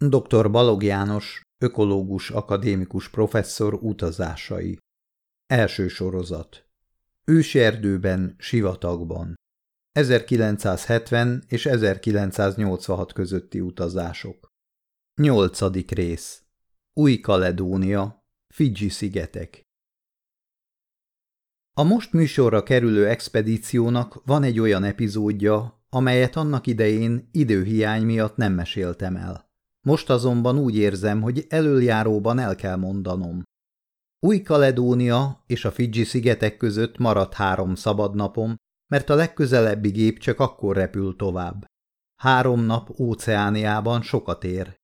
Dr. Balog János, ökológus akadémikus professzor utazásai. Első sorozat. Őserdőben, sivatagban. 1970 és 1986 közötti utazások. Nyolcadik rész. Új-Kaledónia, Fidzsi-szigetek. A most műsorra kerülő expedíciónak van egy olyan epizódja, amelyet annak idején időhiány miatt nem meséltem el. Most azonban úgy érzem, hogy elöljáróban el kell mondanom. Új-Kaledónia és a Fidzsi-szigetek között maradt három szabad napom, mert a legközelebbi gép csak akkor repül tovább. Három nap óceániában sokat ér.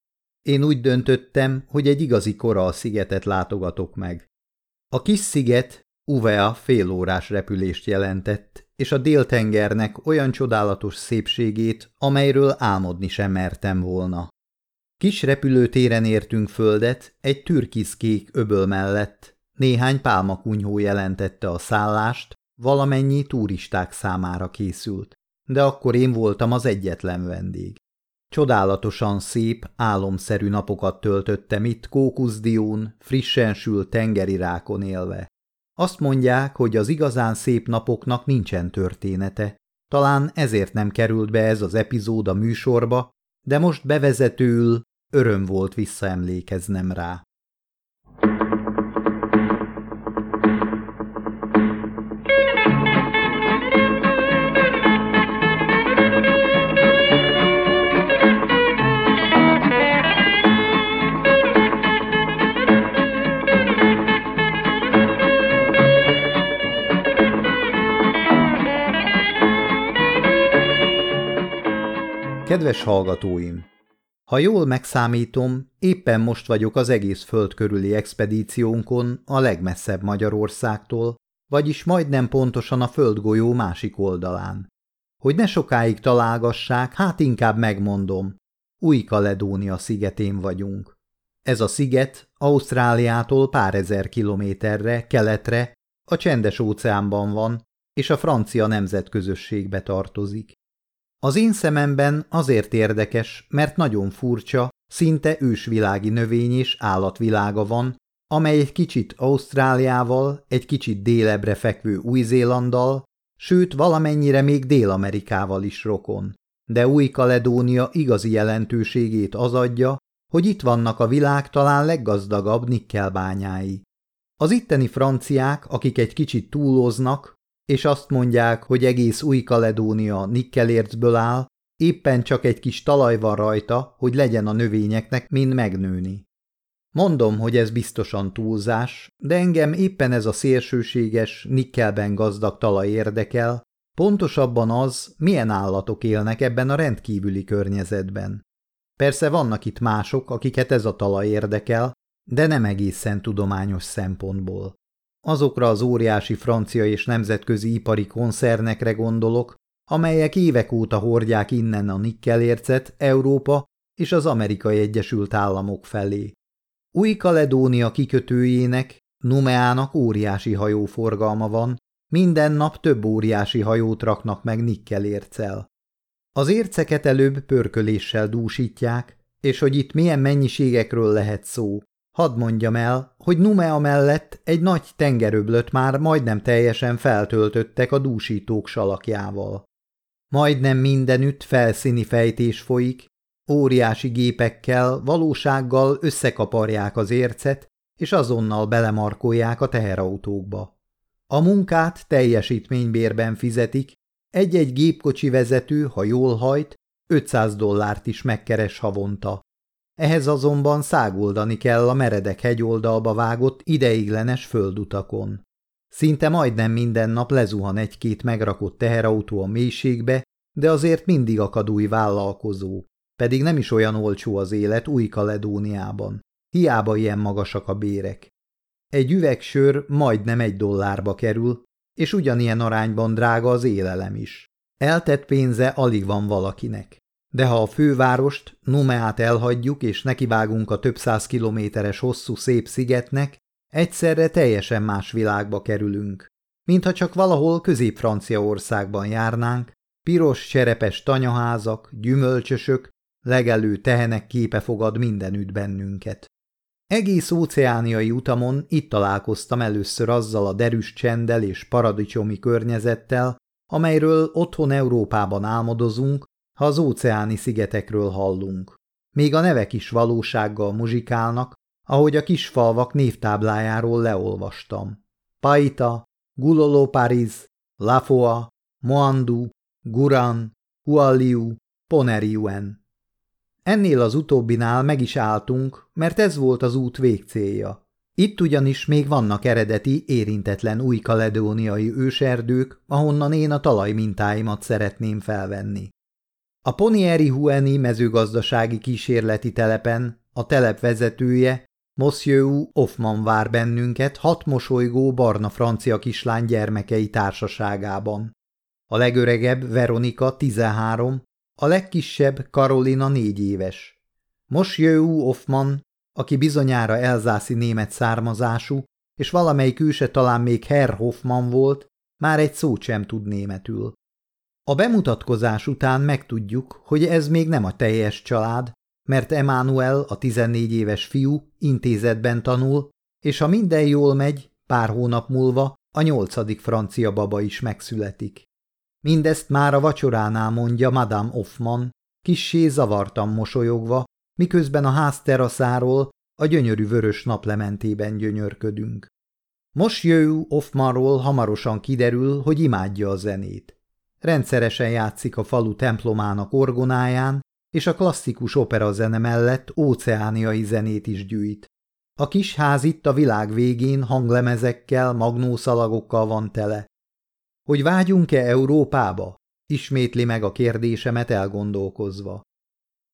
Én úgy döntöttem, hogy egy igazi kora a szigetet látogatok meg. A kis sziget Uvea félórás repülést jelentett, és a déltengernek olyan csodálatos szépségét, amelyről álmodni sem mertem volna. Kis repülőtéren értünk földet, egy türkiszkék öböl mellett, néhány pálmakunyhó jelentette a szállást, valamennyi turisták számára készült, de akkor én voltam az egyetlen vendég. Csodálatosan szép, álomszerű napokat töltöttem itt Kókuszdión, frissen sült tengeri rákon élve. Azt mondják, hogy az igazán szép napoknak nincsen története. Talán ezért nem került be ez az epizód a műsorba, de most bevezetőül öröm volt visszaemlékeznem rá. Kedves hallgatóim! Ha jól megszámítom, éppen most vagyok az egész föld körüli expedíciónkon a legmesszebb Magyarországtól, vagyis majdnem pontosan a földgolyó másik oldalán. Hogy ne sokáig találgassák, hát inkább megmondom, Új-Kaledónia szigetén vagyunk. Ez a sziget Ausztráliától pár ezer kilométerre, keletre, a csendes óceánban van, és a francia nemzetközösségbe tartozik. Az én szememben azért érdekes, mert nagyon furcsa, szinte ősvilági növény és állatvilága van, amely egy kicsit Ausztráliával, egy kicsit délebre fekvő Új-Zélanddal, sőt valamennyire még Dél-Amerikával is rokon. De Új-Kaledónia igazi jelentőségét az adja, hogy itt vannak a világ talán leggazdagabb nikkelbányái. Az itteni franciák, akik egy kicsit túloznak, és azt mondják, hogy egész Új-Kaledónia nikkelércből áll, éppen csak egy kis talaj van rajta, hogy legyen a növényeknek mind megnőni. Mondom, hogy ez biztosan túlzás, de engem éppen ez a szélsőséges, nikkelben gazdag talaj érdekel, pontosabban az, milyen állatok élnek ebben a rendkívüli környezetben. Persze vannak itt mások, akiket ez a talaj érdekel, de nem egészen tudományos szempontból. Azokra az óriási francia és nemzetközi ipari koncernekre gondolok, amelyek évek óta hordják innen a nikkelércet Európa és az Amerikai Egyesült Államok felé. Új-Kaledónia kikötőjének, Numeának óriási hajóforgalma van, minden nap több óriási hajót raknak meg nikkelércel. Az érceket előbb pörköléssel dúsítják, és hogy itt milyen mennyiségekről lehet szó, Hadd mondjam el, hogy Numea mellett egy nagy tengeröblöt már majdnem teljesen feltöltöttek a dúsítók salakjával. Majdnem mindenütt felszíni fejtés folyik, óriási gépekkel, valósággal összekaparják az ércet, és azonnal belemarkolják a teherautókba. A munkát teljesítménybérben fizetik, egy-egy gépkocsi vezető, ha jól hajt, 500 dollárt is megkeres havonta. Ehhez azonban száguldani kell a meredek hegyoldalba vágott ideiglenes földutakon. Szinte majdnem minden nap lezuhan egy-két megrakott teherautó a mélységbe, de azért mindig akad új vállalkozó. Pedig nem is olyan olcsó az élet Új-Kaledóniában. Hiába ilyen magasak a bérek. Egy üvegsör majdnem egy dollárba kerül, és ugyanilyen arányban drága az élelem is. Eltett pénze alig van valakinek. De ha a fővárost, Numeát elhagyjuk és nekivágunk a több száz kilométeres hosszú szép szigetnek, egyszerre teljesen más világba kerülünk. Mintha csak valahol közép-Franciaországban járnánk, piros cserepes tanyaházak, gyümölcsösök, legelő tehenek képe fogad mindenütt bennünket. Egész óceániai utamon itt találkoztam először azzal a derűs csenddel és paradicsomi környezettel, amelyről otthon Európában álmodozunk, ha az óceáni szigetekről hallunk. Még a nevek is valósággal muzsikálnak, ahogy a kis falvak névtáblájáról leolvastam. Paita, Gulolo Paris, Lafoa, Moandu, Guran, Hualiu, Poneriuen. Ennél az utóbbinál meg is álltunk, mert ez volt az út végcélja. Itt ugyanis még vannak eredeti, érintetlen új kaledóniai őserdők, ahonnan én a talajmintáimat szeretném felvenni. A Ponieri Hueni mezőgazdasági kísérleti telepen a telep vezetője, Monsieur Hoffman vár bennünket hat mosolygó barna francia kislány gyermekei társaságában. A legöregebb Veronika 13, a legkisebb Karolina négy éves. Monsieur Hoffman, aki bizonyára elzászi német származású, és valamelyik őse talán még Herr Hoffman volt, már egy szót sem tud németül. A bemutatkozás után megtudjuk, hogy ez még nem a teljes család, mert Emmanuel, a 14 éves fiú, intézetben tanul, és ha minden jól megy, pár hónap múlva a nyolcadik francia baba is megszületik. Mindezt már a vacsoránál mondja Madame Hoffman, kissé zavartan mosolyogva, miközben a ház teraszáról a gyönyörű vörös naplementében gyönyörködünk. Monsieur Hoffmanról hamarosan kiderül, hogy imádja a zenét. Rendszeresen játszik a falu templomának orgonáján, és a klasszikus operazene mellett óceániai zenét is gyűjt. A kis ház itt a világ végén hanglemezekkel, magnószalagokkal van tele. Hogy vágyunk-e Európába? Ismétli meg a kérdésemet elgondolkozva.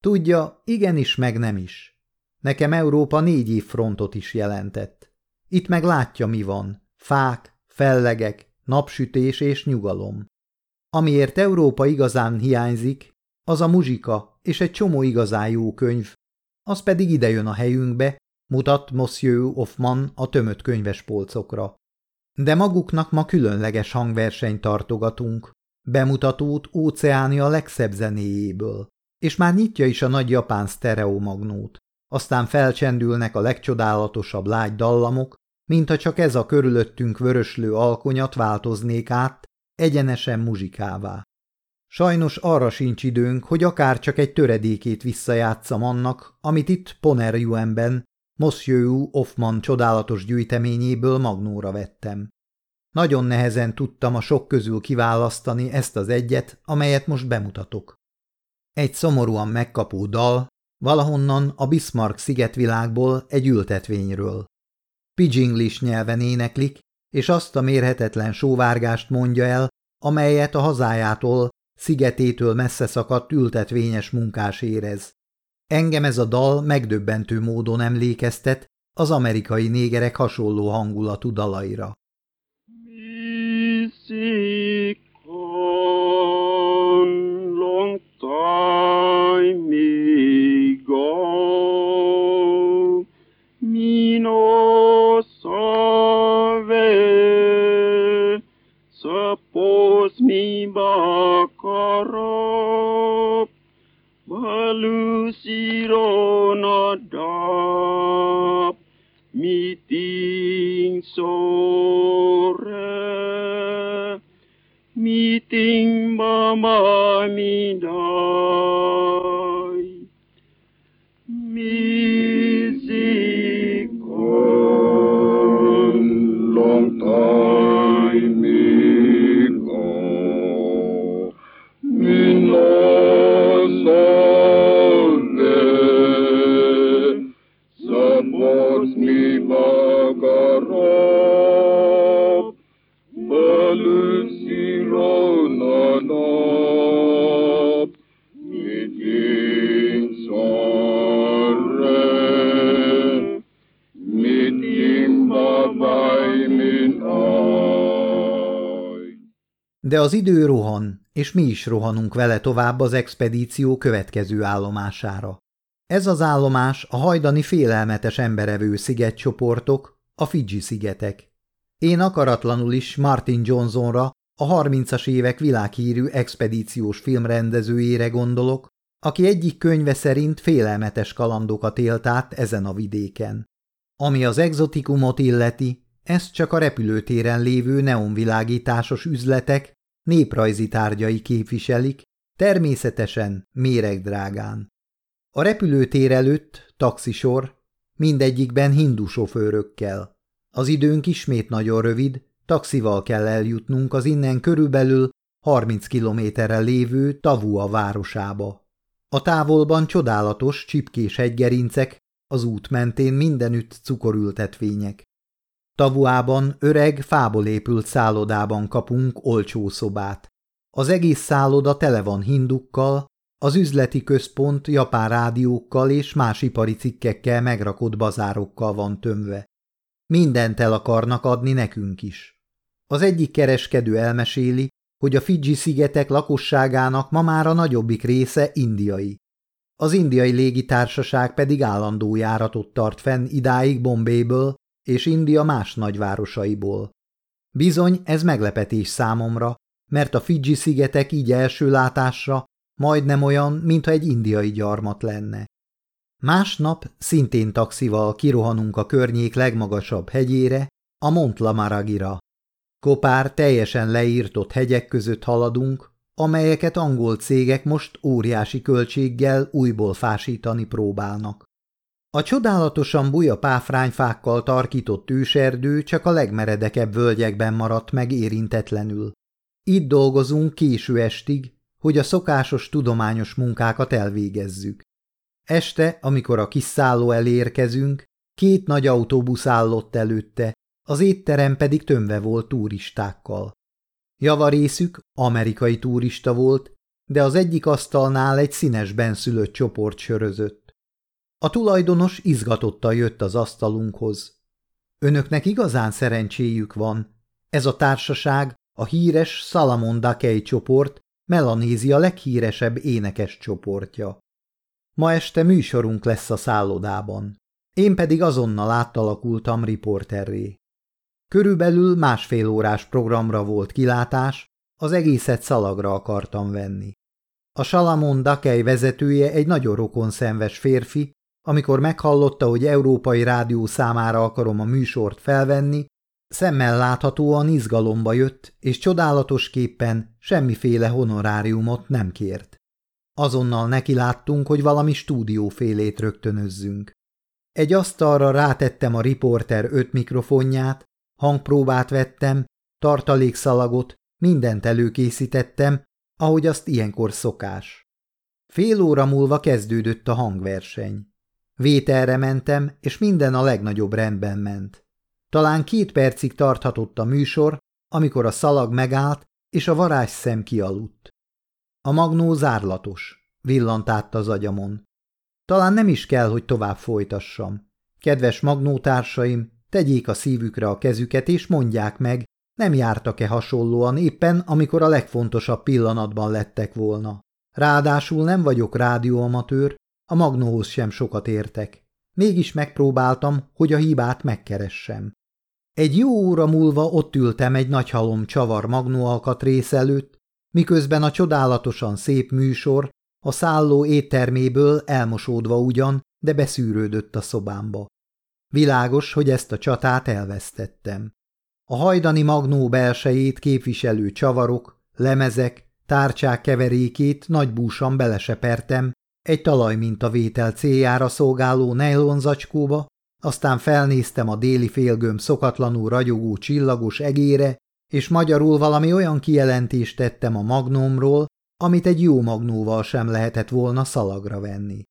Tudja, igenis meg nem is. Nekem Európa négy év frontot is jelentett. Itt meg látja, mi van. Fák, fellegek, napsütés és nyugalom. Amiért Európa igazán hiányzik, az a muzsika és egy csomó igazán jó könyv, az pedig idejön a helyünkbe, mutat Monsieur Hoffman a tömött könyvespolcokra. De maguknak ma különleges hangversenyt tartogatunk, bemutatót óceáni a legszebb zenéjéből, és már nyitja is a nagy japán sztereomagnót. Aztán felcsendülnek a legcsodálatosabb lágy dallamok, mintha csak ez a körülöttünk vöröslő alkonyat változnék át egyenesen muzsikává. Sajnos arra sincs időnk, hogy akár csak egy töredékét visszajátszam annak, amit itt Ponerjuenben, Monsieur Hoffman csodálatos gyűjteményéből magnóra vettem. Nagyon nehezen tudtam a sok közül kiválasztani ezt az egyet, amelyet most bemutatok. Egy szomorúan megkapó dal, valahonnan a Bismarck szigetvilágból egy ültetvényről. Pidginglish nyelven éneklik, és azt a mérhetetlen sóvárgást mondja el, amelyet a hazájától, szigetétől messze szakadt ültetvényes munkás érez. Engem ez a dal megdöbbentő módon emlékeztet az amerikai négerek hasonló hangulatú dalaira. bakoro Az idő rohan, és mi is rohanunk vele tovább az expedíció következő állomására. Ez az állomás a hajdani félelmetes emberevő szigetcsoportok, a Fidzsi-szigetek. Én akaratlanul is Martin Johnsonra, a 30-as évek világhírű expedíciós filmrendezőjére gondolok, aki egyik könyve szerint félelmetes kalandokat élt át ezen a vidéken. Ami az exotikumot illeti, ezt csak a repülőtéren lévő neonvilágításos üzletek néprajzi tárgyai képviselik, természetesen méregdrágán. A repülőtér előtt taxisor, mindegyikben hindu sofőrökkel. Az időnk ismét nagyon rövid, taxival kell eljutnunk az innen körülbelül 30 kilométerre lévő Tavua városába. A távolban csodálatos, csipkés hegygerincek, az út mentén mindenütt cukorültetvények. Tavuában öreg, fából épült szállodában kapunk olcsó szobát. Az egész szálloda tele van hindukkal, az üzleti központ japán rádiókkal és más ipari cikkekkel megrakott bazárokkal van tömve. Mindent el akarnak adni nekünk is. Az egyik kereskedő elmeséli, hogy a Fidzsi-szigetek lakosságának ma már a nagyobbik része indiai. Az indiai légitársaság pedig állandó járatot tart fenn idáig Bombayből és India más nagyvárosaiból. Bizony, ez meglepetés számomra, mert a Fidzsi-szigetek így első látásra majdnem olyan, mintha egy indiai gyarmat lenne. Másnap szintén taxival kirohanunk a környék legmagasabb hegyére, a Mont Lamaragira. Kopár teljesen leírtott hegyek között haladunk, amelyeket angol cégek most óriási költséggel újból fásítani próbálnak. A csodálatosan buja páfrányfákkal tarkított őserdő csak a legmeredekebb völgyekben maradt meg érintetlenül. Itt dolgozunk késő estig, hogy a szokásos tudományos munkákat elvégezzük. Este, amikor a kis szálló elérkezünk, két nagy autóbusz állott előtte, az étterem pedig tömve volt turistákkal. Javarészük amerikai turista volt, de az egyik asztalnál egy színes benszülött csoport sörözött. A tulajdonos izgatottan jött az asztalunkhoz. Önöknek igazán szerencséjük van. Ez a társaság a híres Salamon Dakei csoport, Melanézia leghíresebb énekes csoportja. Ma este műsorunk lesz a szállodában. Én pedig azonnal átalakultam riporterré. Körülbelül másfél órás programra volt kilátás, az egészet szalagra akartam venni. A Salamon Dakei vezetője egy nagyon rokonszenves férfi, amikor meghallotta, hogy európai rádió számára akarom a műsort felvenni, szemmel láthatóan izgalomba jött, és csodálatosképpen semmiféle honoráriumot nem kért. Azonnal neki láttunk, hogy valami stúdiófélét rögtönözzünk. Egy asztalra rátettem a riporter öt mikrofonját, hangpróbát vettem, tartalékszalagot, mindent előkészítettem, ahogy azt ilyenkor szokás. Fél óra múlva kezdődött a hangverseny. Vételre mentem, és minden a legnagyobb rendben ment. Talán két percig tarthatott a műsor, amikor a szalag megállt, és a varázsszem kialudt. A magnó zárlatos, villant át az agyamon. Talán nem is kell, hogy tovább folytassam. Kedves magnótársaim, tegyék a szívükre a kezüket, és mondják meg, nem jártak-e hasonlóan éppen, amikor a legfontosabb pillanatban lettek volna. Ráadásul nem vagyok rádióamatőr, a magnóhoz sem sokat értek. Mégis megpróbáltam, hogy a hibát megkeressem. Egy jó óra múlva ott ültem egy nagy halom csavar magnóalkatrész előtt, miközben a csodálatosan szép műsor a szálló étterméből elmosódva ugyan, de beszűrődött a szobámba. Világos, hogy ezt a csatát elvesztettem. A hajdani magnó belsejét képviselő csavarok, lemezek, tárcsák keverékét nagy búsan belesepertem egy talajmintavétel céljára szolgáló nejlonzacskóba, aztán felnéztem a déli félgömb szokatlanul ragyogó csillagos egére, és magyarul valami olyan kijelentést tettem a magnómról, amit egy jó magnóval sem lehetett volna szalagra venni.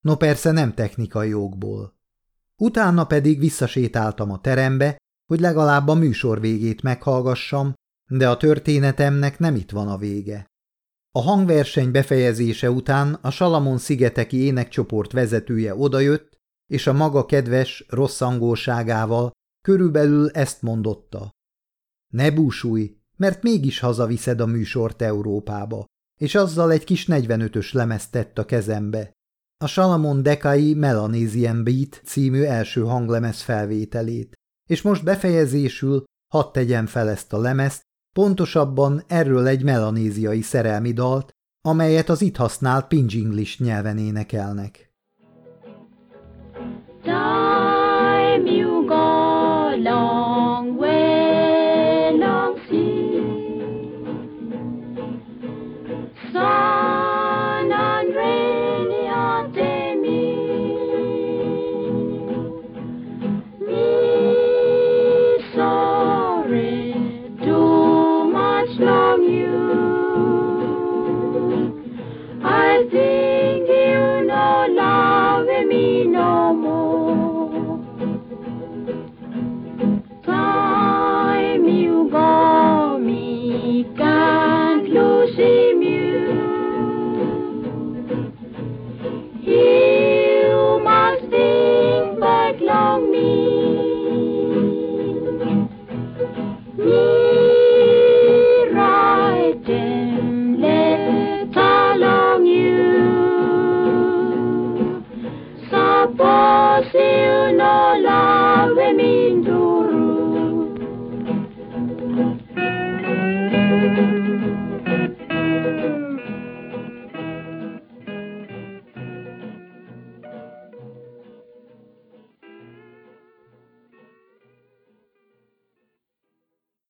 No persze nem technikai jogból. Utána pedig visszasétáltam a terembe, hogy legalább a műsor végét meghallgassam, de a történetemnek nem itt van a vége. A hangverseny befejezése után a Salamon szigeteki énekcsoport vezetője odajött, és a maga kedves, rossz angolságával körülbelül ezt mondotta. Ne búsulj, mert mégis hazaviszed a műsort Európába, és azzal egy kis 45-ös lemezt tett a kezembe. A Salamon Dekai Melanesian Beat című első hanglemez felvételét, és most befejezésül hadd tegyem fel ezt a lemezt, pontosabban erről egy melanéziai szerelmi dalt, amelyet az itt használt English nyelven énekelnek.